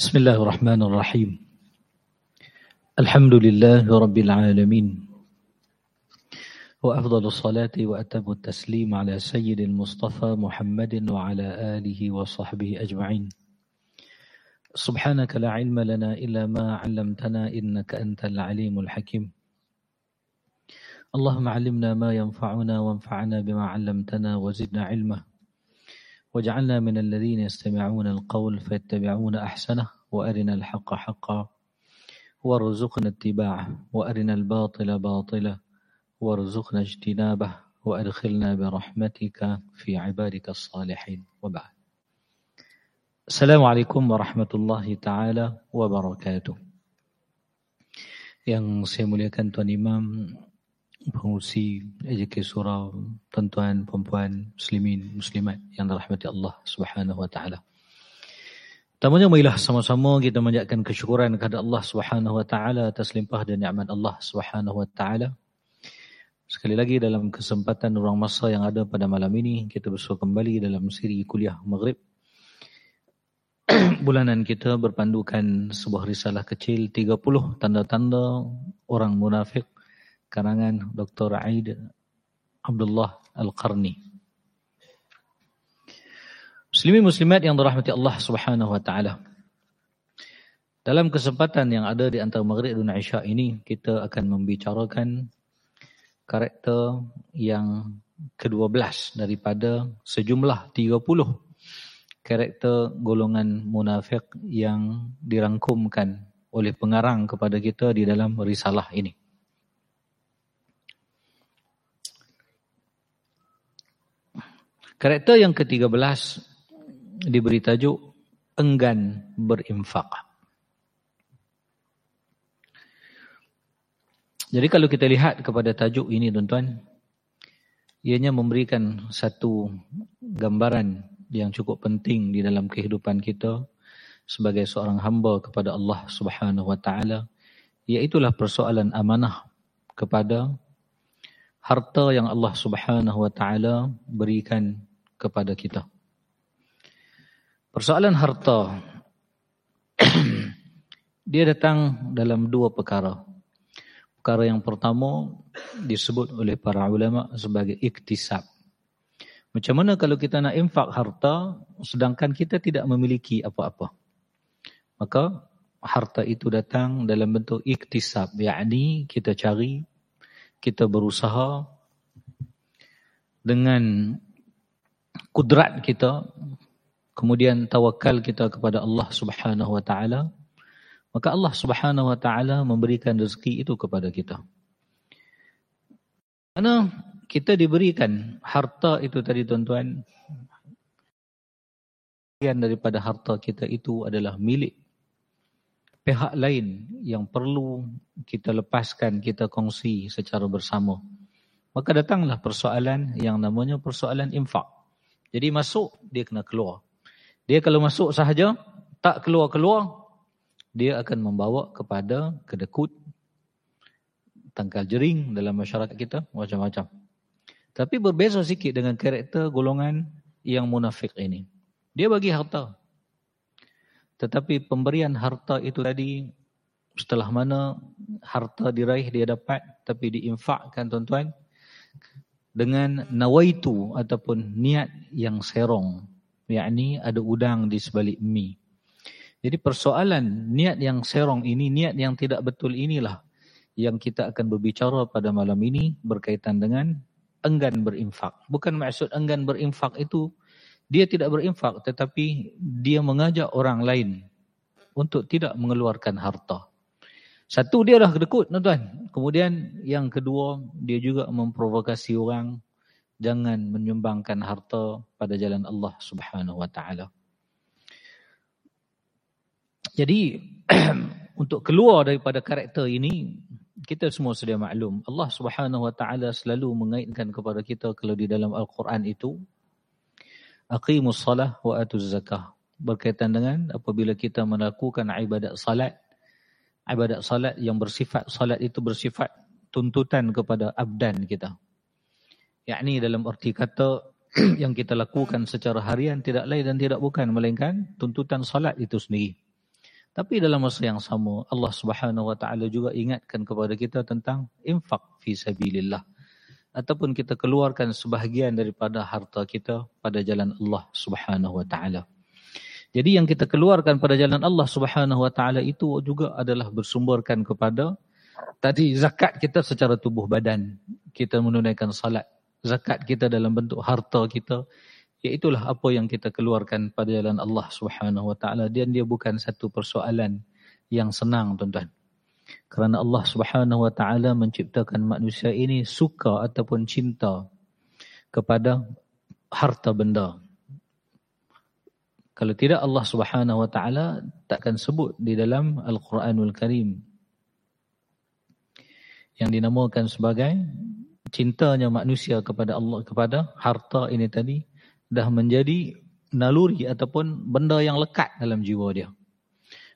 بسم الله الرحمن الرحيم. الحمد لله رب العالمين. وأفضل الصلاة وأتم التسليم على سيد المصطفى محمد وعلى آله وصحبه أجمعين. سبحانك لا علم لنا إلا ما علمتنا إنك أنت العليم الحكيم. اللهم علمنا ما ينفعنا وانفعنا بما علمتنا وزدنا علما. واجعلنا من الذين يستمعون القول فيتبعون أحسنه وأرنا الحق حقا وارزقنا اتباعه وأرنا الباطل باطلا وارزقنا اجتنابه وأدخلنا برحمتك في عبادك الصالحين وبعد. السلام عليكم ورحمة الله تعالى وبركاته. Yang saya muliakan Tuan Imam pengurusi AJK Surau, tuan-tuan, perempuan, muslimin, muslimat yang dirahmati Allah Subhanahu wa taala. Pertamanya marilah sama-sama kita menjadikan kesyukuran kepada Allah Subhanahu wa taala atas limpah dan nikmat Allah Subhanahu wa taala. Sekali lagi dalam kesempatan ruang masa yang ada pada malam ini kita bersua kembali dalam siri kuliah Maghrib. Bulanan kita berpandukan sebuah risalah kecil 30 tanda-tanda orang munafik karangan Dr. Aid Abdullah Al-Qarni. Muslimin muslimat yang dirahmati Allah Subhanahu wa taala. Dalam kesempatan yang ada di antara Maghrib dan Isya ini, kita akan membicarakan karakter yang ke-12 daripada sejumlah 30 karakter golongan munafik yang dirangkumkan oleh pengarang kepada kita di dalam risalah ini. Karakter yang ke-13 diberi tajuk enggan berinfak. Jadi kalau kita lihat kepada tajuk ini tuan-tuan, ianya memberikan satu gambaran yang cukup penting di dalam kehidupan kita sebagai seorang hamba kepada Allah Subhanahu wa taala, iaitulah persoalan amanah kepada harta yang Allah Subhanahu wa taala berikan kepada kita. Persoalan harta dia datang dalam dua perkara. Perkara yang pertama disebut oleh para ulama sebagai iktisab. Macam mana kalau kita nak infak harta sedangkan kita tidak memiliki apa-apa? Maka harta itu datang dalam bentuk iktisab, yakni kita cari, kita berusaha dengan kudrat kita, kemudian tawakal kita kepada Allah Subhanahu wa taala, maka Allah Subhanahu wa taala memberikan rezeki itu kepada kita. Karena kita diberikan harta itu tadi tuan-tuan, bagian daripada harta kita itu adalah milik pihak lain yang perlu kita lepaskan, kita kongsi secara bersama. Maka datanglah persoalan yang namanya persoalan infak. Jadi masuk, dia kena keluar. Dia kalau masuk sahaja, tak keluar-keluar, dia akan membawa kepada kedekut, tangkal jering dalam masyarakat kita, macam-macam. Tapi berbeza sikit dengan karakter golongan yang munafik ini. Dia bagi harta. Tetapi pemberian harta itu tadi, setelah mana harta diraih dia dapat, tapi diinfakkan tuan-tuan, dengan nawaitu ataupun niat yang serong. Yakni ada udang di sebalik mi. Jadi persoalan niat yang serong ini niat yang tidak betul inilah yang kita akan berbicara pada malam ini berkaitan dengan enggan berinfak. Bukan maksud enggan berinfak itu dia tidak berinfak tetapi dia mengajak orang lain untuk tidak mengeluarkan harta satu dia dah kedekut tuan-tuan. Kemudian yang kedua dia juga memprovokasi orang jangan menyumbangkan harta pada jalan Allah Subhanahu wa taala. Jadi untuk keluar daripada karakter ini kita semua sedia maklum Allah Subhanahu wa taala selalu mengaitkan kepada kita kalau di dalam al-Quran itu aqimus salah wa atuz zakah berkaitan dengan apabila kita melakukan ibadat salat ibadat salat yang bersifat salat itu bersifat tuntutan kepada abdan kita. Yakni dalam arti kata yang kita lakukan secara harian tidak lain dan tidak bukan melainkan tuntutan salat itu sendiri. Tapi dalam masa yang sama Allah Subhanahu wa taala juga ingatkan kepada kita tentang infak fi sabilillah ataupun kita keluarkan sebahagian daripada harta kita pada jalan Allah Subhanahu wa taala. Jadi yang kita keluarkan pada jalan Allah Subhanahu wa taala itu juga adalah bersumberkan kepada tadi zakat kita secara tubuh badan. Kita menunaikan salat. Zakat kita dalam bentuk harta kita Iaitulah apa yang kita keluarkan pada jalan Allah Subhanahu Wa Taala dan dia bukan satu persoalan yang senang tuan-tuan. Kerana Allah Subhanahu Wa Taala menciptakan manusia ini suka ataupun cinta kepada harta benda. Kalau tidak Allah Subhanahu Wa Taala takkan sebut di dalam Al-Quranul Karim yang dinamakan sebagai cintanya manusia kepada Allah kepada harta ini tadi dah menjadi naluri ataupun benda yang lekat dalam jiwa dia.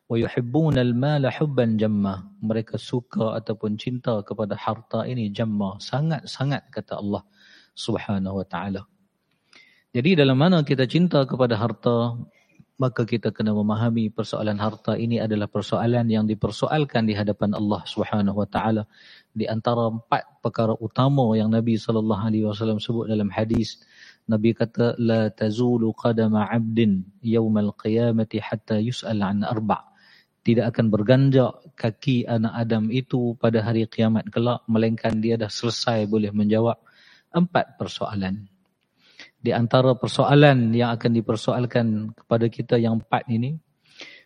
Wa yuhibbuna al-mala hubban jamma. Mereka suka ataupun cinta kepada harta ini jamma, sangat-sangat kata Allah Subhanahu wa taala. Jadi dalam mana kita cinta kepada harta, maka kita kena memahami persoalan harta ini adalah persoalan yang dipersoalkan di hadapan Allah Subhanahu wa taala di antara empat perkara utama yang Nabi sallallahu alaihi wasallam sebut dalam hadis Nabi kata la tazulu qadama 'abdin yaumal qiyamati hatta yus'al an arba' tidak akan berganjak kaki anak Adam itu pada hari kiamat kelak melainkan dia dah selesai boleh menjawab empat persoalan. Di antara persoalan yang akan dipersoalkan kepada kita yang empat ini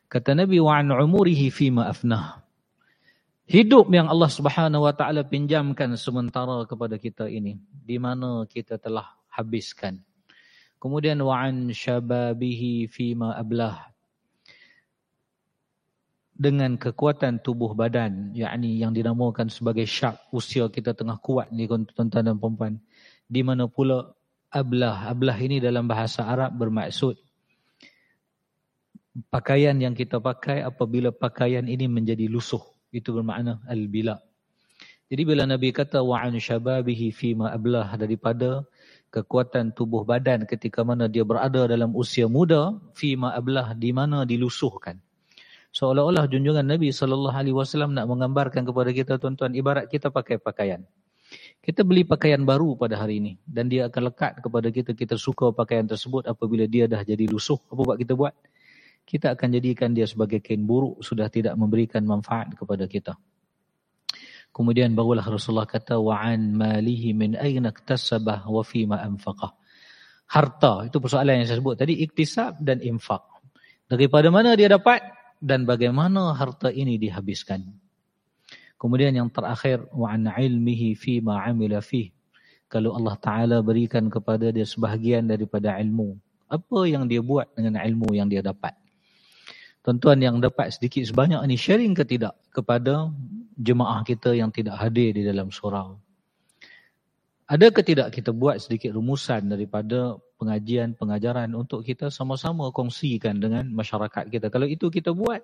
kata Nabi wa an umurihi fi ma afnah. Hidup yang Allah Subhanahu wa taala pinjamkan sementara kepada kita ini di mana kita telah habiskan. Kemudian wa'an syababihi fima ablah. Dengan kekuatan tubuh badan, yakni yang dinamakan sebagai syak, usia kita tengah kuat ni tuan-tuan dan perempuan. Di mana pula ablah. Ablah ini dalam bahasa Arab bermaksud pakaian yang kita pakai apabila pakaian ini menjadi lusuh. Itu bermakna al-bila. Jadi bila Nabi kata wa'an syababihi fima ablah daripada kekuatan tubuh badan ketika mana dia berada dalam usia muda fi ma'ablah di mana dilusuhkan seolah-olah junjungan Nabi sallallahu alaihi wasallam nak menggambarkan kepada kita tuan-tuan ibarat kita pakai pakaian kita beli pakaian baru pada hari ini dan dia akan lekat kepada kita kita suka pakaian tersebut apabila dia dah jadi lusuh apa buat kita buat kita akan jadikan dia sebagai kain buruk sudah tidak memberikan manfaat kepada kita Kemudian barulah Rasulullah kata wa'an malihi min aina iktasabah wa fi ma anfaqah. Harta itu persoalan yang saya sebut tadi iktisab dan infak. Daripada mana dia dapat dan bagaimana harta ini dihabiskan. Kemudian yang terakhir wa'an ilmihi fi ma amila fi. Kalau Allah Taala berikan kepada dia sebahagian daripada ilmu, apa yang dia buat dengan ilmu yang dia dapat? Tuan-tuan yang dapat sedikit sebanyak ini sharing ke tidak kepada jemaah kita yang tidak hadir di dalam surau. Ada ke tidak kita buat sedikit rumusan daripada pengajian, pengajaran untuk kita sama-sama kongsikan dengan masyarakat kita. Kalau itu kita buat,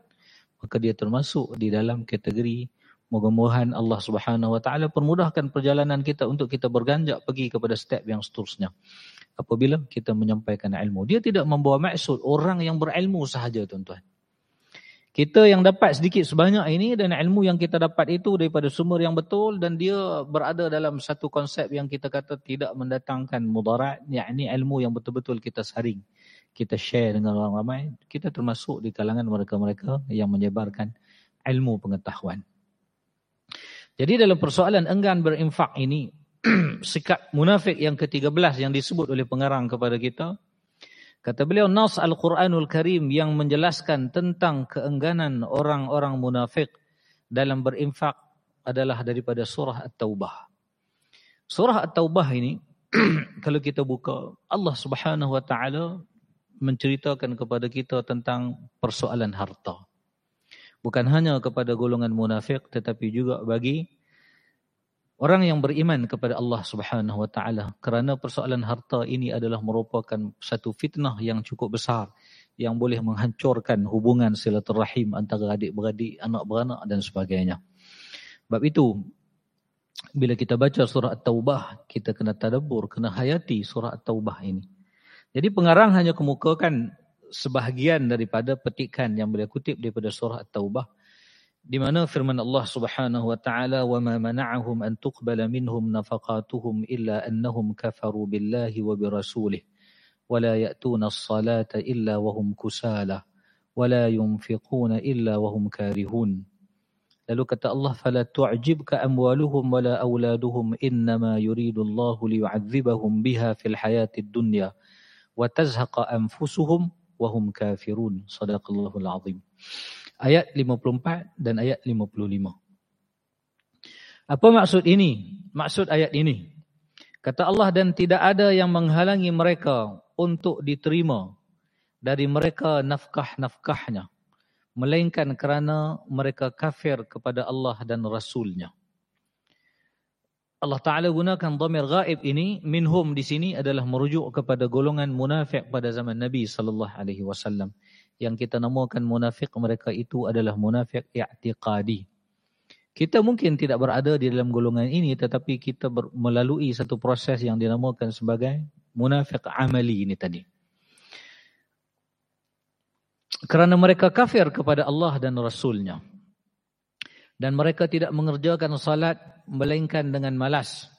maka dia termasuk di dalam kategori moga-mogahan Allah Subhanahu Wa Taala permudahkan perjalanan kita untuk kita berganjak pergi kepada step yang seterusnya. Apabila kita menyampaikan ilmu. Dia tidak membawa maksud orang yang berilmu sahaja tuan-tuan. Kita yang dapat sedikit sebanyak ini dan ilmu yang kita dapat itu daripada sumber yang betul dan dia berada dalam satu konsep yang kita kata tidak mendatangkan mudarat, yakni ilmu yang betul-betul kita saring. Kita share dengan orang ramai, kita termasuk di kalangan mereka-mereka yang menyebarkan ilmu pengetahuan. Jadi dalam persoalan enggan berinfak ini, sikap munafik yang ke-13 yang disebut oleh pengarang kepada kita, Kata beliau Nas Al-Quranul Karim yang menjelaskan tentang keengganan orang-orang munafik dalam berinfak adalah daripada surah At-Taubah. Surah At-Taubah ini kalau kita buka Allah Subhanahu wa taala menceritakan kepada kita tentang persoalan harta. Bukan hanya kepada golongan munafik tetapi juga bagi Orang yang beriman kepada Allah Subhanahu wa taala kerana persoalan harta ini adalah merupakan satu fitnah yang cukup besar yang boleh menghancurkan hubungan silaturahim antara adik-beradik, anak-beranak dan sebagainya. Sebab itu bila kita baca surah At-Taubah, kita kena tadabbur, kena hayati surah At-Taubah ini. Jadi pengarang hanya kemukakan sebahagian daripada petikan yang beliau kutip daripada surah At-Taubah di mana firman Allah Subhanahu wa taala wa ma mana'ahum an tuqbala minhum nafaqatuhum illa annahum kafaru billahi wa bi rasulih wa la ya'tuna as-salata illa wa hum kusala wa la yunfiquna illa wa hum karihun lalu kata Allah fala tu'jibka amwaluhum wa la auladuhum innama yuridu Allah liyu'adzibahum biha fil hayatid dunya wa tazhaqa anfusuhum wa hum kafirun sadaqallahul azim ayat 54 dan ayat 55. Apa maksud ini? Maksud ayat ini. Kata Allah dan tidak ada yang menghalangi mereka untuk diterima dari mereka nafkah-nafkahnya. Melainkan kerana mereka kafir kepada Allah dan Rasulnya. Allah Ta'ala gunakan dhamir gaib ini, minhum di sini adalah merujuk kepada golongan munafik pada zaman Nabi Wasallam yang kita namakan munafik mereka itu adalah munafik i'tiqadi. Kita mungkin tidak berada di dalam golongan ini tetapi kita melalui satu proses yang dinamakan sebagai munafik amali ini tadi. Kerana mereka kafir kepada Allah dan Rasulnya. Dan mereka tidak mengerjakan salat melainkan dengan malas.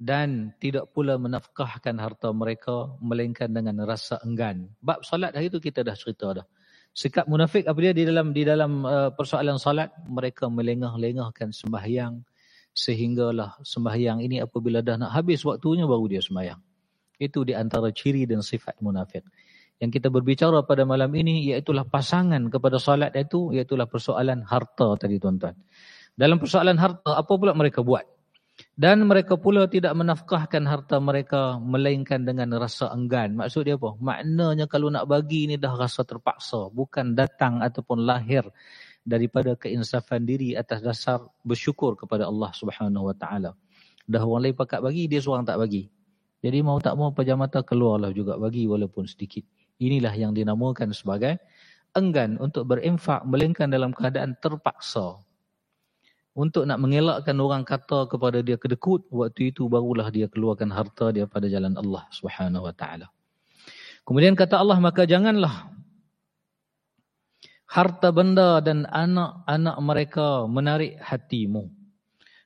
Dan tidak pula menafkahkan harta mereka melainkan dengan rasa enggan. Bab salat hari itu kita dah cerita dah. Sikap munafik apa dia di dalam di dalam uh, persoalan salat mereka melengah-lengahkan sembahyang sehinggalah sembahyang ini apabila dah nak habis waktunya baru dia sembahyang. Itu di antara ciri dan sifat munafik. Yang kita berbicara pada malam ini iaitulah pasangan kepada salat itu iaitulah persoalan harta tadi tuan-tuan. Dalam persoalan harta apa pula mereka buat? Dan mereka pula tidak menafkahkan harta mereka melainkan dengan rasa enggan. Maksud dia apa? Maknanya kalau nak bagi ini dah rasa terpaksa. Bukan datang ataupun lahir daripada keinsafan diri atas dasar bersyukur kepada Allah Subhanahu Taala. Dah orang lain pakat bagi, dia seorang tak bagi. Jadi mau tak mau pejam mata keluarlah juga bagi walaupun sedikit. Inilah yang dinamakan sebagai enggan untuk berinfak melainkan dalam keadaan terpaksa. Untuk nak mengelakkan orang kata kepada dia kedekut waktu itu barulah dia keluarkan harta dia pada jalan Allah Subhanahu wa taala. Kemudian kata Allah maka janganlah harta benda dan anak-anak mereka menarik hatimu.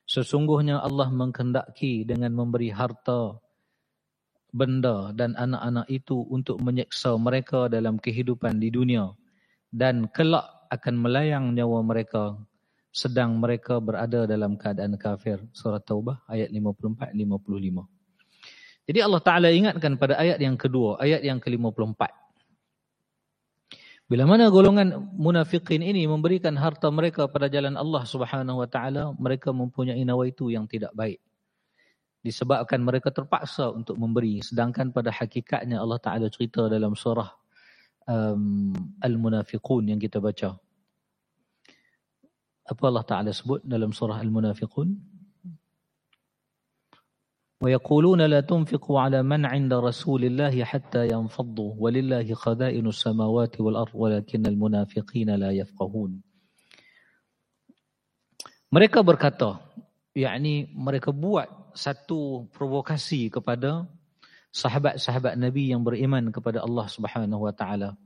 Sesungguhnya Allah menghendaki dengan memberi harta benda dan anak-anak itu untuk menyeksa mereka dalam kehidupan di dunia dan kelak akan melayang nyawa mereka sedang mereka berada dalam keadaan kafir. Surah Taubah ayat 54-55. Jadi Allah Ta'ala ingatkan pada ayat yang kedua, ayat yang ke-54. Bila mana golongan munafikin ini memberikan harta mereka pada jalan Allah Subhanahu Wa Ta'ala, mereka mempunyai nawaitu yang tidak baik Disebabkan mereka terpaksa untuk memberi. Sedangkan pada hakikatnya Allah Ta'ala cerita dalam surah um, Al-Munafiqun yang kita baca apa Allah Ta'ala sebut dalam surah Al-Munafiqun? ويقولون لا تنفقوا على من عند رسول الله حتى ينفضوا ولله خزائن السماوات والأرض ولكن المنافقين لا يفقهون mereka berkata yakni mereka buat satu provokasi kepada sahabat-sahabat Nabi yang beriman kepada Allah Subhanahu wa taala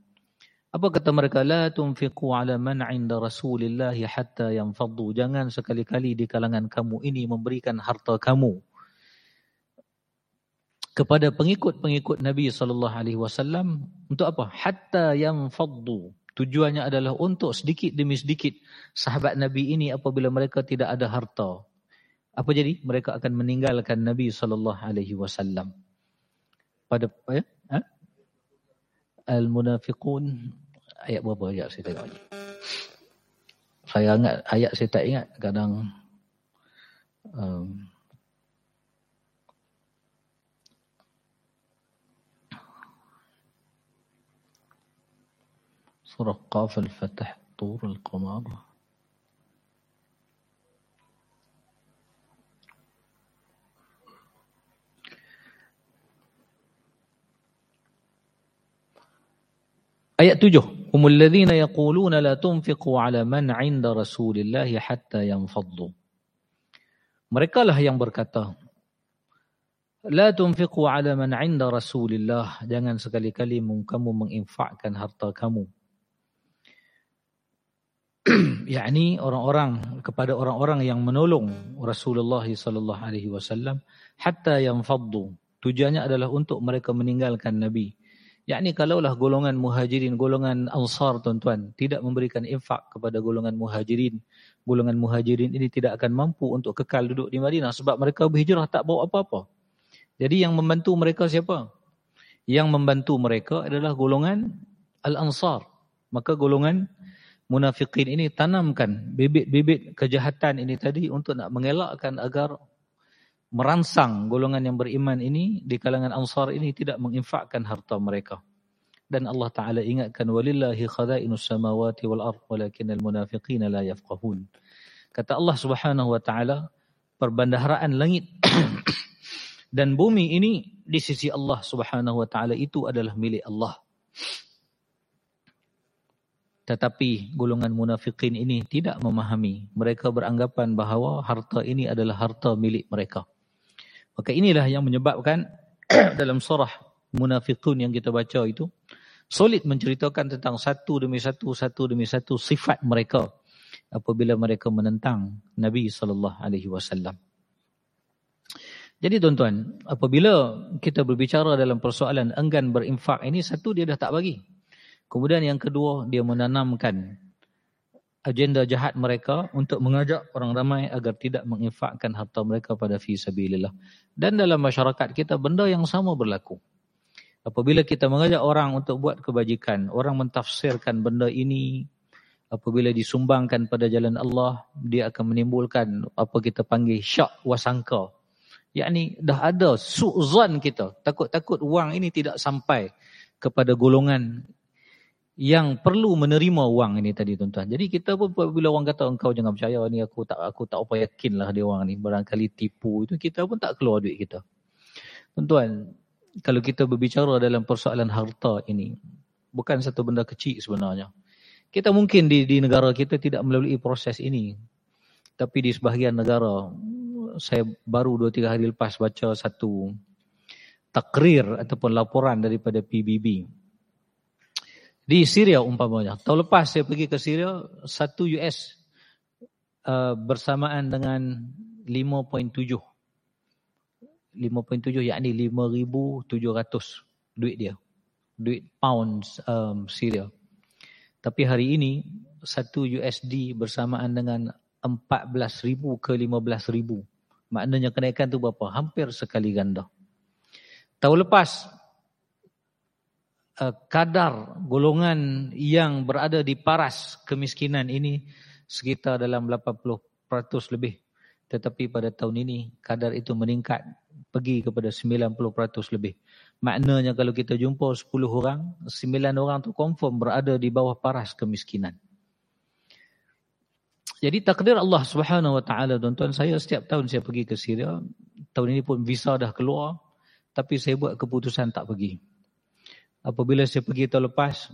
apa kata mereka? La tunfiqu ala man inda Rasulillah hatta yanfaddu. Jangan sekali-kali di kalangan kamu ini memberikan harta kamu kepada pengikut-pengikut Nabi sallallahu alaihi wasallam untuk apa? Hatta yanfaddu. Tujuannya adalah untuk sedikit demi sedikit sahabat Nabi ini apabila mereka tidak ada harta. Apa jadi? Mereka akan meninggalkan Nabi sallallahu alaihi wasallam. Pada ya? Ha? Al-Munafiqun ayat berapa ayat saya tengok ni. Saya ingat ayat saya tak ingat kadang um, surah Qaf al-Fatah Tur al-Qamar Ayat tujuh. Humul ladhina yaquluna la tunfiqu ala man inda rasulillahi hatta yanfaddu. Mereka lah yang berkata. La tunfiqu ala man 'inda Rasulillah. Jangan sekali-kali kamu menginfakkan harta kamu. yakni orang-orang kepada orang-orang yang menolong Rasulullah sallallahu alaihi wasallam hatta yang faddu. Tujuannya adalah untuk mereka meninggalkan Nabi. Yakni kalaulah golongan muhajirin, golongan ansar tuan-tuan tidak memberikan infak kepada golongan muhajirin, golongan muhajirin ini tidak akan mampu untuk kekal duduk di Madinah sebab mereka berhijrah tak bawa apa-apa. Jadi yang membantu mereka siapa? Yang membantu mereka adalah golongan Al-Ansar. Maka golongan munafikin ini tanamkan bibit-bibit kejahatan ini tadi untuk nak mengelakkan agar merangsang golongan yang beriman ini di kalangan ansar ini tidak menginfakkan harta mereka. Dan Allah Ta'ala ingatkan, وَلِلَّهِ خَذَائِنُ السَّمَوَاتِ وَالْأَرْضِ وَلَكِنَ الْمُنَافِقِينَ لَا يَفْقَهُونَ Kata Allah Subhanahu Wa Ta'ala, perbandaharaan langit dan bumi ini di sisi Allah Subhanahu Wa Ta'ala itu adalah milik Allah. Tetapi golongan munafikin ini tidak memahami. Mereka beranggapan bahawa harta ini adalah harta milik mereka. Maka inilah yang menyebabkan dalam surah munafikun yang kita baca itu solid menceritakan tentang satu demi satu, satu demi satu sifat mereka apabila mereka menentang Nabi sallallahu alaihi wasallam. Jadi tuan-tuan, apabila kita berbicara dalam persoalan enggan berinfak ini, satu dia dah tak bagi. Kemudian yang kedua, dia menanamkan agenda jahat mereka untuk mengajak orang ramai agar tidak menginfakkan harta mereka pada fi sabilillah. Dan dalam masyarakat kita, benda yang sama berlaku. Apabila kita mengajak orang untuk buat kebajikan, orang mentafsirkan benda ini, apabila disumbangkan pada jalan Allah, dia akan menimbulkan apa kita panggil syak wasangka yakni dah ada su'zan kita takut-takut wang ini tidak sampai kepada golongan yang perlu menerima wang ini tadi tuan-tuan. Jadi kita pun bila orang kata engkau jangan percaya ni aku tak aku tak apa yakinlah dia orang ni barangkali tipu itu kita pun tak keluar duit kita. Tuan-tuan, kalau kita berbicara dalam persoalan harta ini bukan satu benda kecil sebenarnya. Kita mungkin di di negara kita tidak melalui proses ini. Tapi di sebahagian negara saya baru 2-3 hari lepas baca satu takrir ataupun laporan daripada PBB. Di Syria umpamanya. Tahun lepas saya pergi ke Syria, satu US uh, bersamaan dengan 5.7. 5.7 yakni 5,700 duit dia. Duit pounds um, Syria. Tapi hari ini, satu USD bersamaan dengan 14,000 ke 15,000 Maknanya kenaikan tu berapa? Hampir sekali ganda. Tahun lepas, kadar golongan yang berada di paras kemiskinan ini sekitar dalam 80% lebih. Tetapi pada tahun ini, kadar itu meningkat pergi kepada 90% lebih. Maknanya kalau kita jumpa 10 orang, 9 orang tu confirm berada di bawah paras kemiskinan. Jadi takdir Allah Subhanahu Wa Taala tuan-tuan saya setiap tahun saya pergi ke Syria. Tahun ini pun visa dah keluar tapi saya buat keputusan tak pergi. Apabila saya pergi tahun lepas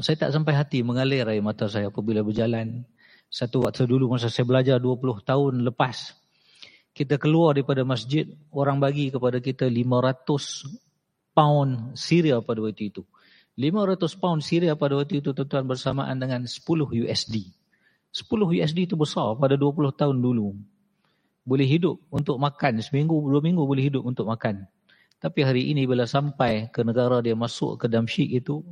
saya tak sampai hati mengalir air mata saya apabila berjalan. Satu waktu dulu masa saya belajar 20 tahun lepas kita keluar daripada masjid orang bagi kepada kita 500 pound Syria pada waktu itu. 500 pound Syria pada waktu itu tuan-tuan bersamaan dengan 10 USD. 10 USD itu besar pada 20 tahun dulu. Boleh hidup untuk makan. Seminggu, dua minggu boleh hidup untuk makan. Tapi hari ini bila sampai ke negara dia masuk ke Damsyik itu,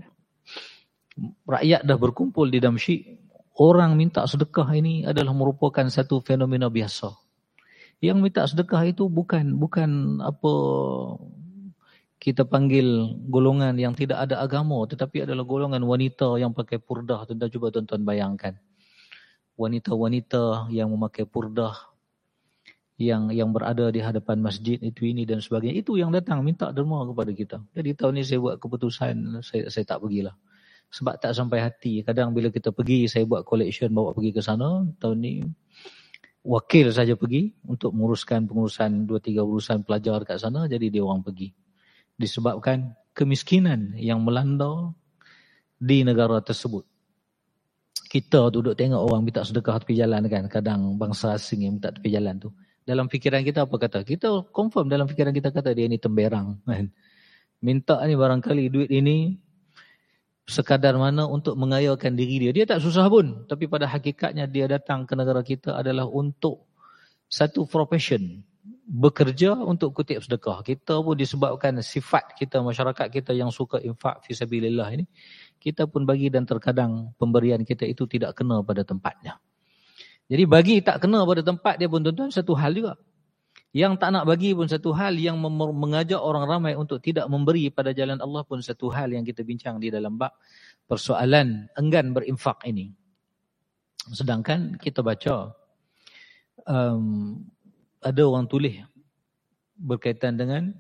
rakyat dah berkumpul di Damsyik, orang minta sedekah ini adalah merupakan satu fenomena biasa. Yang minta sedekah itu bukan bukan apa kita panggil golongan yang tidak ada agama tetapi adalah golongan wanita yang pakai purdah. Tuan-tuan cuba tuan-tuan bayangkan wanita-wanita yang memakai purdah yang yang berada di hadapan masjid itu ini dan sebagainya itu yang datang minta derma kepada kita. Jadi tahun ini saya buat keputusan saya saya tak pergilah. Sebab tak sampai hati. Kadang bila kita pergi saya buat collection bawa pergi ke sana. Tahun ini wakil saja pergi untuk menguruskan pengurusan dua tiga urusan pelajar kat sana jadi dia orang pergi. Disebabkan kemiskinan yang melanda di negara tersebut kita duduk tengok orang minta sedekah tepi jalan kan. Kadang bangsa asing yang minta tepi jalan tu. Dalam fikiran kita apa kata? Kita confirm dalam fikiran kita kata dia ni temberang. Kan? Minta ni barangkali duit ini sekadar mana untuk mengayakan diri dia. Dia tak susah pun. Tapi pada hakikatnya dia datang ke negara kita adalah untuk satu profession. Bekerja untuk kutip sedekah. Kita pun disebabkan sifat kita, masyarakat kita yang suka infak fisabilillah ini. Kita pun bagi dan terkadang pemberian kita itu tidak kena pada tempatnya. Jadi bagi tak kena pada tempat dia pun tuan-tuan satu hal juga. Yang tak nak bagi pun satu hal yang mengajak orang ramai untuk tidak memberi pada jalan Allah pun satu hal yang kita bincang di dalam bab persoalan enggan berinfak ini. Sedangkan kita baca um, ada orang tulis berkaitan dengan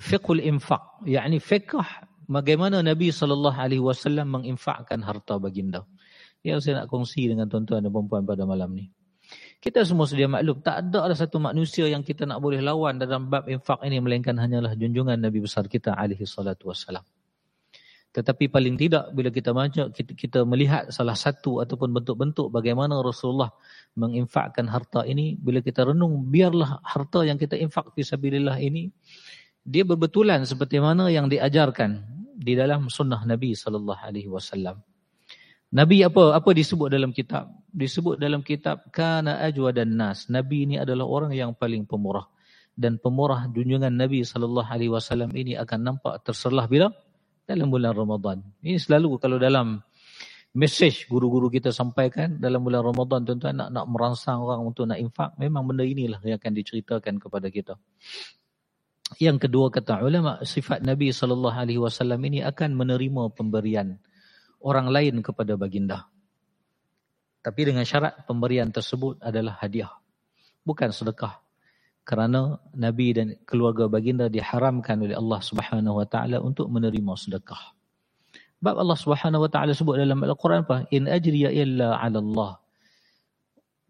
fiqhul infak, yakni fiqh bagaimana Nabi wasallam menginfakkan harta baginda yang saya nak kongsi dengan tuan-tuan dan perempuan pada malam ni. Kita semua sedia maklum, tak ada ada satu manusia yang kita nak boleh lawan dalam bab infak ini melainkan hanyalah junjungan Nabi besar kita alaihi salatu wassalam. Tetapi paling tidak bila kita baca kita, kita melihat salah satu ataupun bentuk-bentuk bagaimana Rasulullah menginfakkan harta ini bila kita renung biarlah harta yang kita infak fi sabilillah ini dia berbetulan seperti mana yang diajarkan di dalam sunnah Nabi sallallahu alaihi wasallam. Nabi apa apa disebut dalam kitab? Disebut dalam kitab kana ajwa dan nas. Nabi ini adalah orang yang paling pemurah dan pemurah junjungan Nabi sallallahu alaihi wasallam ini akan nampak terserlah bila dalam bulan Ramadan. Ini selalu kalau dalam message guru-guru kita sampaikan dalam bulan Ramadan tuan-tuan nak nak merangsang orang untuk nak infak memang benda inilah yang akan diceritakan kepada kita. Yang kedua kata ulama sifat Nabi sallallahu alaihi wasallam ini akan menerima pemberian orang lain kepada baginda. Tapi dengan syarat pemberian tersebut adalah hadiah. Bukan sedekah. Kerana Nabi dan keluarga baginda diharamkan oleh Allah Subhanahu Wa Taala untuk menerima sedekah. Bab Allah Subhanahu Wa Taala sebut dalam Al-Quran apa? In ajriya illa 'ala Allah.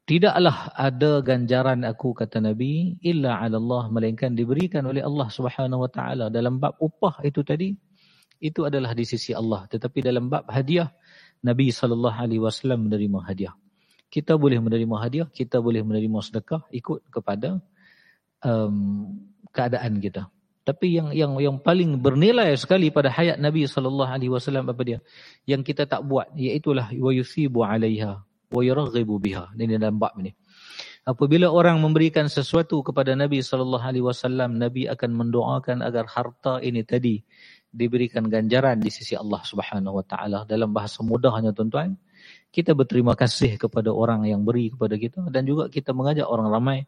Tidaklah ada ganjaran aku kata Nabi illa 'ala Allah melainkan diberikan oleh Allah Subhanahu Wa Taala dalam bab upah itu tadi itu adalah di sisi Allah. Tetapi dalam bab hadiah, Nabi SAW menerima hadiah. Kita boleh menerima hadiah, kita boleh menerima sedekah ikut kepada um, keadaan kita. Tapi yang yang yang paling bernilai sekali pada hayat Nabi wasallam apa dia? Yang kita tak buat iaitu lah wa yusibu 'alaiha wa yurghibu biha. Ini dalam bab ini. Apabila orang memberikan sesuatu kepada Nabi wasallam, Nabi akan mendoakan agar harta ini tadi diberikan ganjaran di sisi Allah Subhanahu wa taala dalam bahasa mudahnya tuan-tuan. Kita berterima kasih kepada orang yang beri kepada kita dan juga kita mengajak orang ramai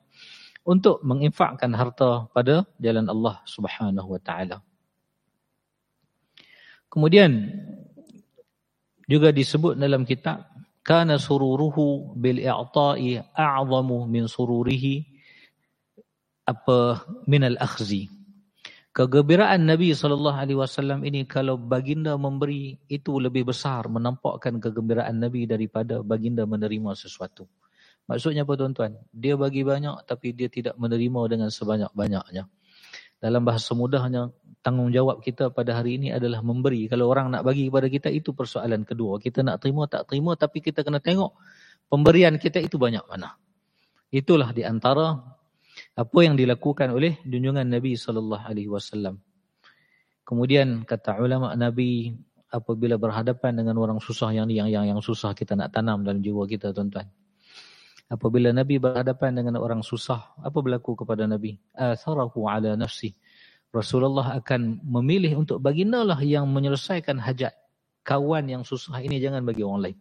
untuk menginfakkan harta pada jalan Allah Subhanahu wa taala. Kemudian juga disebut dalam kitab kana sururuhu bil i'ta'i a'zamu min sururihi apa min al akhzi Kegembiraan Nabi SAW ini kalau baginda memberi itu lebih besar menampakkan kegembiraan Nabi daripada baginda menerima sesuatu. Maksudnya apa tuan-tuan? Dia bagi banyak tapi dia tidak menerima dengan sebanyak-banyaknya. Dalam bahasa mudahnya, tanggungjawab kita pada hari ini adalah memberi. Kalau orang nak bagi kepada kita, itu persoalan kedua. Kita nak terima, tak terima tapi kita kena tengok pemberian kita itu banyak mana. Itulah di antara apa yang dilakukan oleh junjungan Nabi sallallahu alaihi wasallam. Kemudian kata ulama Nabi apabila berhadapan dengan orang susah yang yang yang yang susah kita nak tanam dalam jiwa kita tuan-tuan. Apabila Nabi berhadapan dengan orang susah, apa berlaku kepada Nabi? Atharahu ala nafsi. Rasulullah akan memilih untuk bagindalah yang menyelesaikan hajat. Kawan yang susah ini jangan bagi orang lain.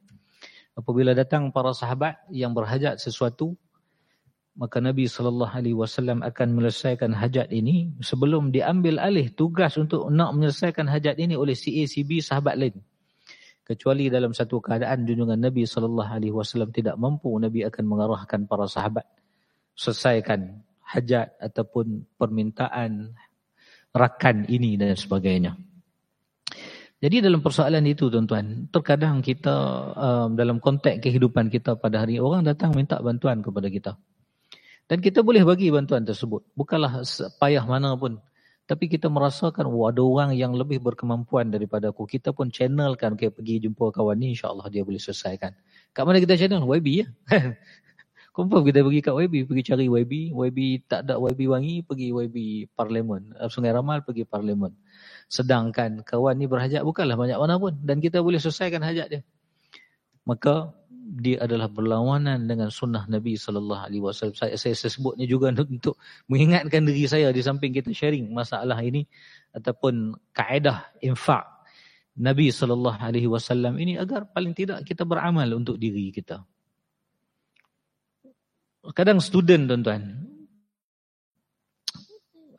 Apabila datang para sahabat yang berhajat sesuatu, maka Nabi sallallahu alaihi wasallam akan menyelesaikan hajat ini sebelum diambil alih tugas untuk nak menyelesaikan hajat ini oleh si A si B sahabat lain. Kecuali dalam satu keadaan junjungan Nabi sallallahu alaihi wasallam tidak mampu Nabi akan mengarahkan para sahabat. Selesaikan hajat ataupun permintaan rakan ini dan sebagainya. Jadi dalam persoalan itu tuan-tuan terkadang kita um, dalam konteks kehidupan kita pada hari orang datang minta bantuan kepada kita dan kita boleh bagi bantuan tersebut. Bukanlah payah mana pun. Tapi kita merasakan, oh, ada orang yang lebih berkemampuan daripada aku. Kita pun channelkan, okay, pergi jumpa kawan ni, insyaAllah dia boleh selesaikan. Kat mana kita channel? YB ya. Confirm kita pergi kat YB, pergi cari YB. YB tak ada YB wangi, pergi YB Parlimen. Eh, Sungai Ramal, pergi Parlimen. Sedangkan kawan ni berhajat bukanlah banyak mana pun. Dan kita boleh selesaikan hajat dia. Maka dia adalah berlawanan dengan sunnah Nabi SAW. Saya, saya sebutnya juga untuk mengingatkan diri saya di samping kita sharing masalah ini. Ataupun kaedah infak Nabi SAW ini agar paling tidak kita beramal untuk diri kita kadang student tuan-tuan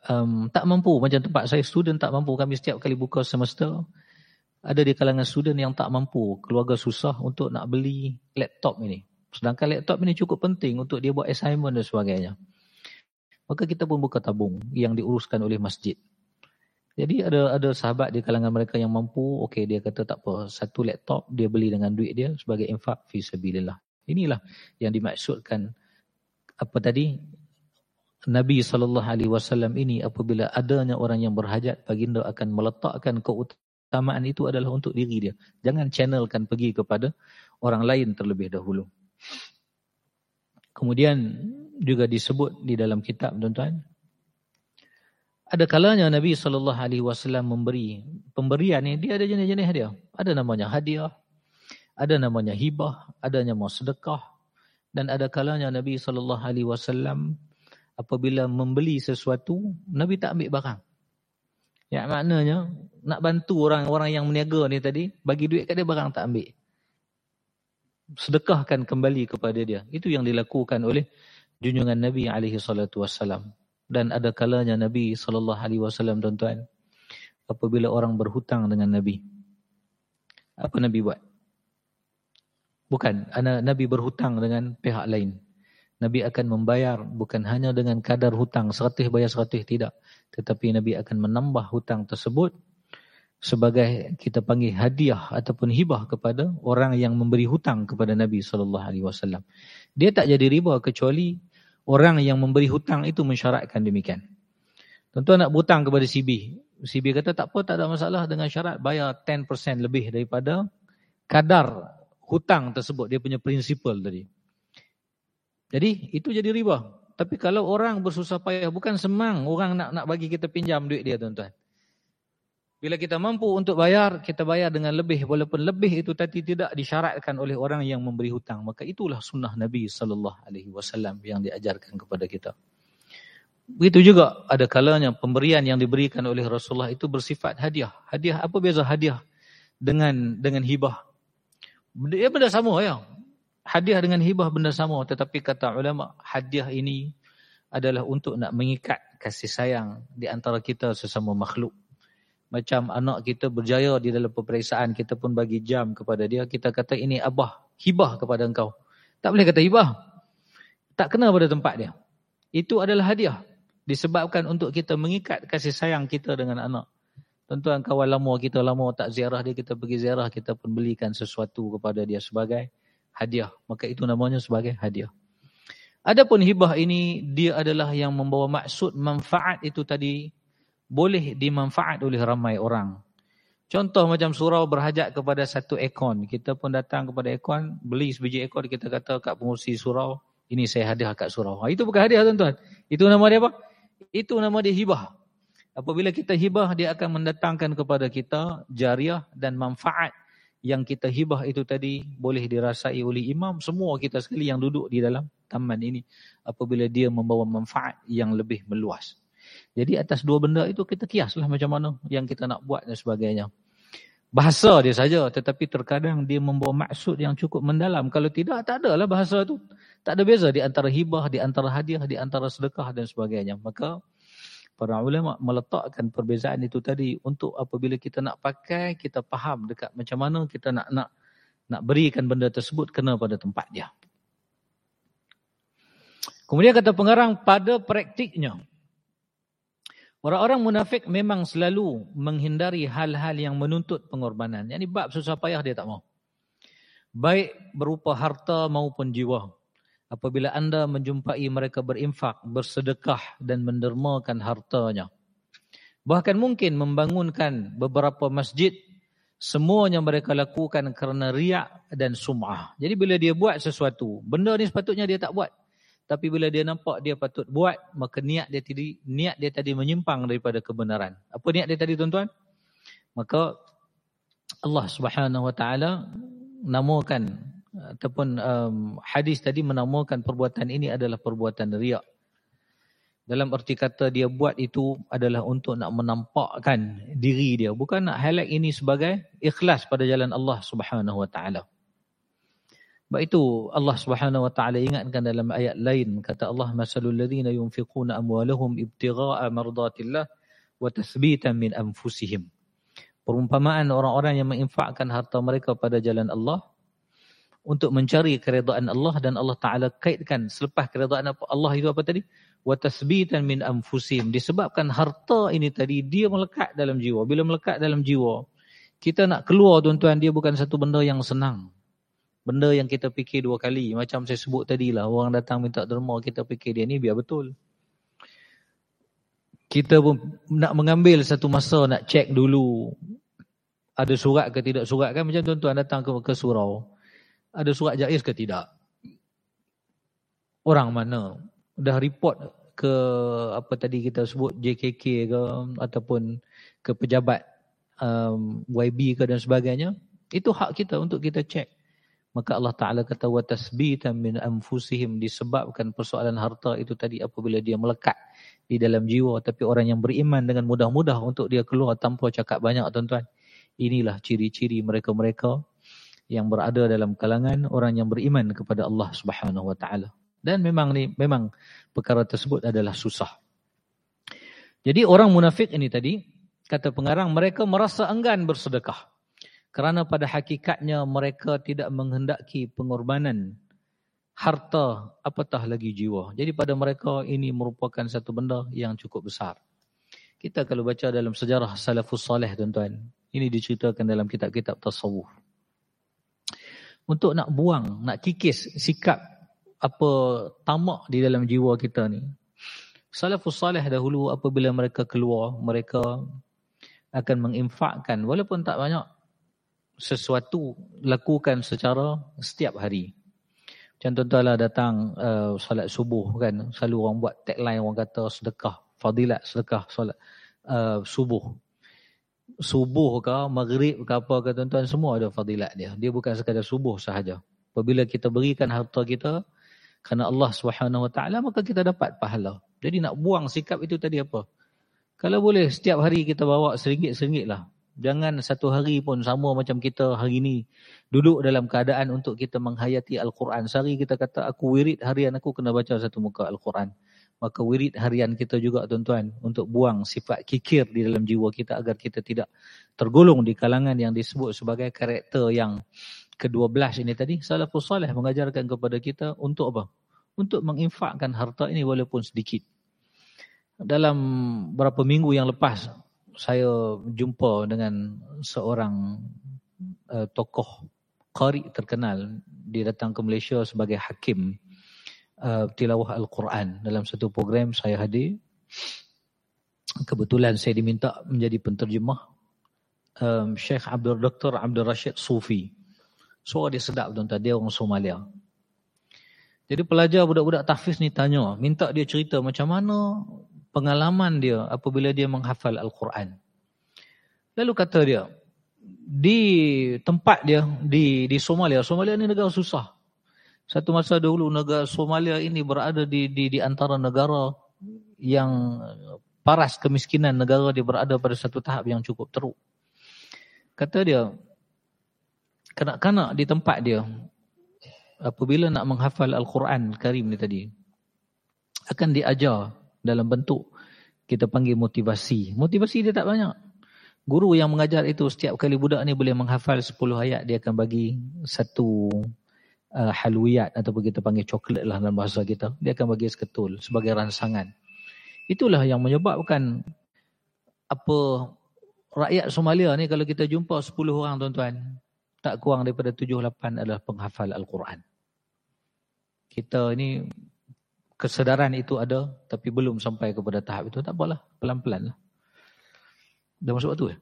um, tak mampu macam tempat saya student tak mampu kami setiap kali buka semester ada di kalangan student yang tak mampu keluarga susah untuk nak beli laptop ini. Sedangkan laptop ini cukup penting untuk dia buat assignment dan sebagainya. Maka kita pun buka tabung yang diuruskan oleh masjid. Jadi ada ada sahabat di kalangan mereka yang mampu okey dia kata tak apa satu laptop dia beli dengan duit dia sebagai infak fi sabilillah inilah yang dimaksudkan apa tadi? Nabi saw ini apabila adanya orang yang berhajat baginda akan meletakkan keutamaan itu adalah untuk diri dia. Jangan channelkan pergi kepada orang lain terlebih dahulu. Kemudian juga disebut di dalam kitab tuan-tuan. Ada kalanya Nabi saw memberi pemberian ni dia ada jenis-jenis dia ada namanya hadiah ada namanya hibah ada namanya sedekah. Dan ada kalanya Nabi SAW apabila membeli sesuatu, Nabi tak ambil barang. Ya maknanya nak bantu orang-orang yang meniaga ni tadi, bagi duit kat dia barang tak ambil. Sedekahkan kembali kepada dia. Itu yang dilakukan oleh junjungan Nabi SAW. Dan ada kalanya Nabi SAW tuan-tuan, apabila orang berhutang dengan Nabi, apa Nabi buat? Bukan, Nabi berhutang dengan pihak lain. Nabi akan membayar bukan hanya dengan kadar hutang, seratus bayar seratus, tidak. Tetapi Nabi akan menambah hutang tersebut sebagai kita panggil hadiah ataupun hibah kepada orang yang memberi hutang kepada Nabi SAW. Dia tak jadi riba kecuali orang yang memberi hutang itu mensyaratkan demikian. Tentu nak berhutang kepada CB. CB kata tak apa, tak ada masalah dengan syarat bayar 10% lebih daripada kadar hutang tersebut dia punya prinsipal tadi. Jadi itu jadi riba. Tapi kalau orang bersusah payah bukan semang orang nak nak bagi kita pinjam duit dia tuan-tuan. Bila kita mampu untuk bayar, kita bayar dengan lebih walaupun lebih itu tadi tidak disyaratkan oleh orang yang memberi hutang. Maka itulah sunnah Nabi wasallam yang diajarkan kepada kita. Begitu juga ada kalanya pemberian yang diberikan oleh Rasulullah itu bersifat hadiah. Hadiah apa beza hadiah dengan dengan hibah? Dia benda sama ya. Hadiah dengan hibah benda sama. Tetapi kata ulama, hadiah ini adalah untuk nak mengikat kasih sayang di antara kita sesama makhluk. Macam anak kita berjaya di dalam peperiksaan, kita pun bagi jam kepada dia. Kita kata ini abah, hibah kepada engkau. Tak boleh kata hibah. Tak kena pada tempat dia. Itu adalah hadiah. Disebabkan untuk kita mengikat kasih sayang kita dengan anak. Tuan-tuan kawan lama kita lama tak ziarah dia, kita pergi ziarah, kita pun belikan sesuatu kepada dia sebagai hadiah. Maka itu namanya sebagai hadiah. Adapun hibah ini, dia adalah yang membawa maksud manfaat itu tadi boleh dimanfaat oleh ramai orang. Contoh macam surau berhajat kepada satu ekon. Kita pun datang kepada ekon, beli sebiji ekon, kita kata kat pengurusi surau, ini saya hadiah kat surau. Ha, itu bukan hadiah tuan-tuan. Itu nama dia apa? Itu nama dia hibah. Apabila kita hibah, dia akan mendatangkan kepada kita jariah dan manfaat yang kita hibah itu tadi boleh dirasai oleh imam. Semua kita sekali yang duduk di dalam taman ini. Apabila dia membawa manfaat yang lebih meluas. Jadi atas dua benda itu kita kiaslah macam mana yang kita nak buat dan sebagainya. Bahasa dia saja tetapi terkadang dia membawa maksud yang cukup mendalam. Kalau tidak, tak adalah bahasa itu. Tak ada beza di antara hibah, di antara hadiah, di antara sedekah dan sebagainya. Maka para ulama meletakkan perbezaan itu tadi untuk apabila kita nak pakai kita faham dekat macam mana kita nak nak nak berikan benda tersebut kena pada tempat dia. Kemudian kata pengarang pada praktiknya orang-orang munafik memang selalu menghindari hal-hal yang menuntut pengorbanan. Yang ini bab susah payah dia tak mau. Baik berupa harta maupun jiwa apabila anda menjumpai mereka berinfak, bersedekah dan mendermakan hartanya. Bahkan mungkin membangunkan beberapa masjid, semuanya mereka lakukan kerana riak dan sum'ah. Jadi bila dia buat sesuatu, benda ni sepatutnya dia tak buat. Tapi bila dia nampak dia patut buat, maka niat dia tadi niat dia tadi menyimpang daripada kebenaran. Apa niat dia tadi tuan-tuan? Maka Allah Subhanahu Wa Taala namakan ataupun um, hadis tadi menamakan perbuatan ini adalah perbuatan riak. Dalam erti kata dia buat itu adalah untuk nak menampakkan diri dia. Bukan nak highlight ini sebagai ikhlas pada jalan Allah subhanahu wa ta'ala. Sebab itu Allah subhanahu wa ta'ala ingatkan dalam ayat lain. Kata Allah, Masalul ladhina yunfiquna amwalahum ibtigha'a mardatillah wa tathbitan min anfusihim. Perumpamaan orang-orang yang menginfakkan harta mereka pada jalan Allah untuk mencari keredaan Allah dan Allah Ta'ala kaitkan selepas keredaan Allah itu apa tadi? watasbitan min anfusim. Disebabkan harta ini tadi dia melekat dalam jiwa. Bila melekat dalam jiwa kita nak keluar tuan-tuan dia bukan satu benda yang senang. Benda yang kita fikir dua kali. Macam saya sebut tadi lah orang datang minta derma kita fikir dia ni biar betul. Kita pun nak mengambil satu masa nak cek dulu. Ada surat ke tidak surat kan? Macam tuan-tuan datang ke, ke surau ada surat jais ke tidak? Orang mana? Dah report ke apa tadi kita sebut JKK ke ataupun ke pejabat um, YB ke dan sebagainya? Itu hak kita untuk kita cek maka Allah Taala kata wa tasbitan min anfusihim disebabkan persoalan harta itu tadi apabila dia melekat di dalam jiwa. Tapi orang yang beriman dengan mudah-mudah untuk dia keluar tanpa cakap banyak tuan-tuan. Inilah ciri-ciri mereka-mereka yang berada dalam kalangan orang yang beriman kepada Allah Subhanahu wa taala dan memang ni memang perkara tersebut adalah susah. Jadi orang munafik ini tadi, kata pengarang, mereka merasa enggan bersedekah. Kerana pada hakikatnya mereka tidak menghendaki pengorbanan harta apatah lagi jiwa. Jadi pada mereka ini merupakan satu benda yang cukup besar. Kita kalau baca dalam sejarah salafus salih tuan-tuan, ini diceritakan dalam kitab-kitab tasawuf. Untuk nak buang, nak kikis sikap apa tamak di dalam jiwa kita ni. Salafus salih dahulu apabila mereka keluar, mereka akan menginfakkan walaupun tak banyak sesuatu lakukan secara setiap hari. Macam tuan-tuan datang uh, salat subuh kan, selalu orang buat tagline orang kata sedekah, fadilat sedekah salat uh, subuh. Subuh ke, maghrib ke apa ke tuan-tuan, semua ada fadilat dia. Dia bukan sekadar subuh sahaja. Apabila kita berikan harta kita, kerana Allah Taala maka kita dapat pahala. Jadi nak buang sikap itu tadi apa? Kalau boleh setiap hari kita bawa seringgit-seringgit lah. Jangan satu hari pun sama macam kita hari ini. Duduk dalam keadaan untuk kita menghayati Al-Quran. Sehari kita kata aku wirid harian aku kena baca satu muka Al-Quran. Maka wirid harian kita juga tuan-tuan. Untuk buang sifat kikir di dalam jiwa kita agar kita tidak tergolong di kalangan yang disebut sebagai karakter yang ke-12 ini tadi, salafus salih mengajarkan kepada kita untuk apa? Untuk menginfakkan harta ini walaupun sedikit. Dalam beberapa minggu yang lepas, saya jumpa dengan seorang uh, tokoh qari terkenal. Dia datang ke Malaysia sebagai hakim uh, tilawah Al-Quran. Dalam satu program saya hadir. Kebetulan saya diminta menjadi penterjemah um, Syekh Abdul Dr. Abdul Rashid Sufi. Suara dia sedap tuan-tuan. Dia orang Somalia. Jadi pelajar budak-budak tahfiz ni tanya. Minta dia cerita macam mana pengalaman dia apabila dia menghafal Al-Quran. Lalu kata dia. Di tempat dia di di Somalia. Somalia ni negara susah. Satu masa dahulu negara Somalia ini berada di di di antara negara yang paras kemiskinan negara dia berada pada satu tahap yang cukup teruk. Kata dia, kanak-kanak di tempat dia apabila nak menghafal Al-Quran Karim ni tadi akan diajar dalam bentuk kita panggil motivasi. Motivasi dia tak banyak. Guru yang mengajar itu setiap kali budak ni boleh menghafal 10 ayat dia akan bagi satu uh, halwiyat ataupun kita panggil coklat lah dalam bahasa kita. Dia akan bagi seketul sebagai rangsangan. Itulah yang menyebabkan apa rakyat Somalia ni kalau kita jumpa 10 orang tuan-tuan tak kurang daripada tujuh lapan adalah penghafal Al-Quran. Kita ini kesedaran itu ada tapi belum sampai kepada tahap itu. Tak apalah, pelan-pelan lah. Dah masuk waktu ya?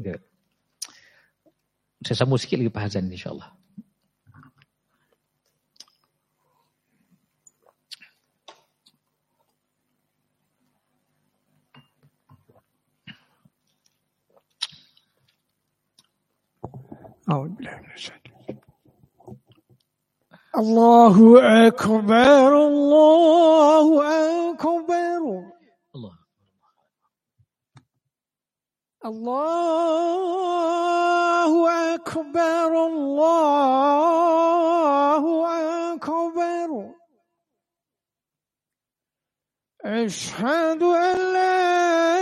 Okay. Saya sambung sikit lagi Pak Hazan insyaAllah. أعوذ بالله من الشيطان الله أكبر الله أكبر. الله. الله أكبر الله أكبر. أشهد أن لا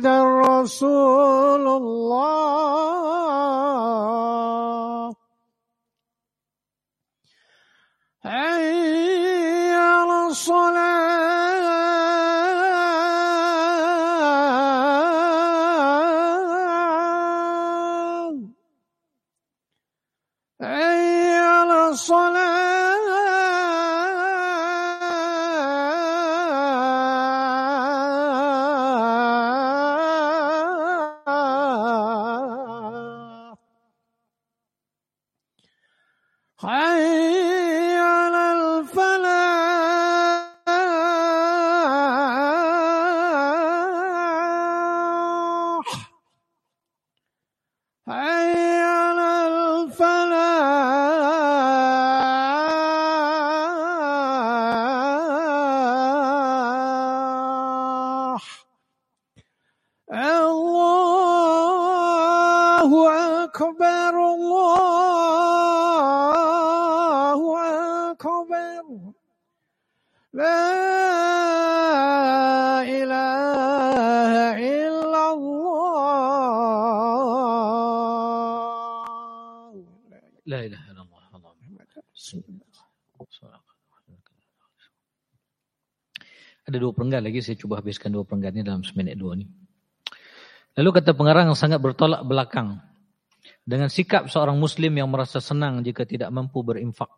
محمد رسول الله. Perenggan lagi, saya cuba habiskan dua perenggan ini dalam seminit dua ni. Lalu kata pengarang sangat bertolak belakang dengan sikap seorang Muslim yang merasa senang jika tidak mampu berinfak.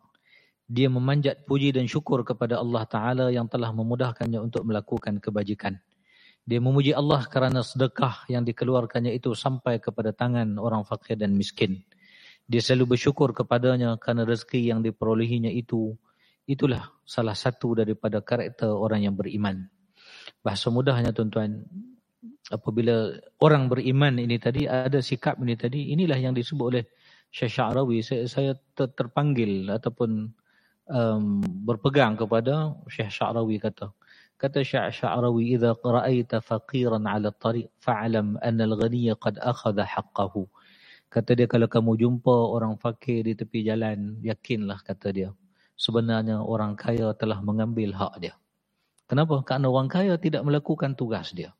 Dia memanjat puji dan syukur kepada Allah Ta'ala yang telah memudahkannya untuk melakukan kebajikan. Dia memuji Allah kerana sedekah yang dikeluarkannya itu sampai kepada tangan orang fakir dan miskin. Dia selalu bersyukur kepadanya kerana rezeki yang diperolehinya itu itulah salah satu daripada karakter orang yang beriman bahasa mudahnya tuan-tuan. Apabila orang beriman ini tadi ada sikap ini tadi inilah yang disebut oleh Syekh Sya'rawi saya, saya ter terpanggil ataupun um, berpegang kepada Syekh Sya'rawi kata. Kata Syekh Sya'rawi idza ra'aita faqiran 'ala tariq fa'lam anna al-ghaniya qad akhadha haqqahu. Kata dia kalau kamu jumpa orang fakir di tepi jalan yakinlah kata dia sebenarnya orang kaya telah mengambil hak dia. Kenapa? Kerana orang kaya tidak melakukan tugas dia.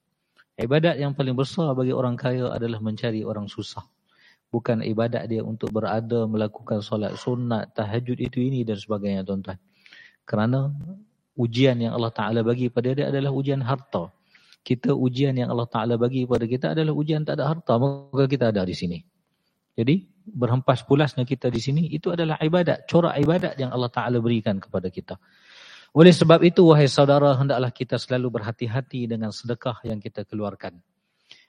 Ibadat yang paling besar bagi orang kaya adalah mencari orang susah. Bukan ibadat dia untuk berada, melakukan solat sunat, tahajud itu ini dan sebagainya tuan-tuan. Kerana ujian yang Allah Ta'ala bagi pada dia adalah ujian harta. Kita ujian yang Allah Ta'ala bagi pada kita adalah ujian tak ada harta. Maka kita ada di sini. Jadi berhempas pulasnya kita di sini itu adalah ibadat, corak ibadat yang Allah Taala berikan kepada kita. Oleh sebab itu wahai saudara hendaklah kita selalu berhati-hati dengan sedekah yang kita keluarkan.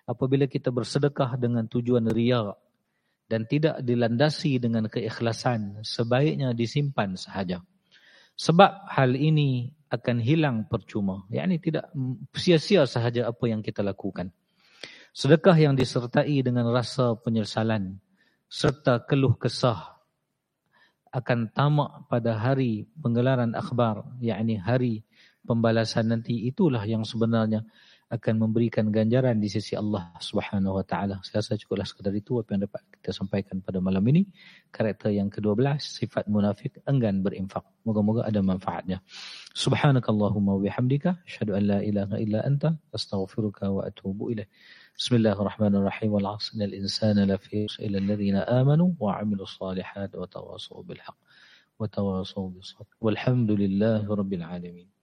Apabila kita bersedekah dengan tujuan riya dan tidak dilandasi dengan keikhlasan, sebaiknya disimpan sahaja. Sebab hal ini akan hilang percuma. yakni tidak sia-sia sahaja apa yang kita lakukan. Sedekah yang disertai dengan rasa penyesalan serta keluh kesah akan tamak pada hari penggelaran akhbar yakni hari pembalasan nanti itulah yang sebenarnya akan memberikan ganjaran di sisi Allah Subhanahu wa taala. Saya rasa cukuplah sekadar itu apa yang dapat kita sampaikan pada malam ini. Karakter yang ke-12 sifat munafik enggan berinfak. Moga-moga ada manfaatnya. Subhanakallahumma wa bihamdika asyhadu an la ilaha illa anta astaghfiruka wa atubu ilaik. بسم الله الرحمن الرحيم. والعصر إن الإنسان لفي إلى الذين آمنوا وعملوا الصالحات وتواصوا بالحق وتواصوا بالصبر. والحمد لله رب العالمين.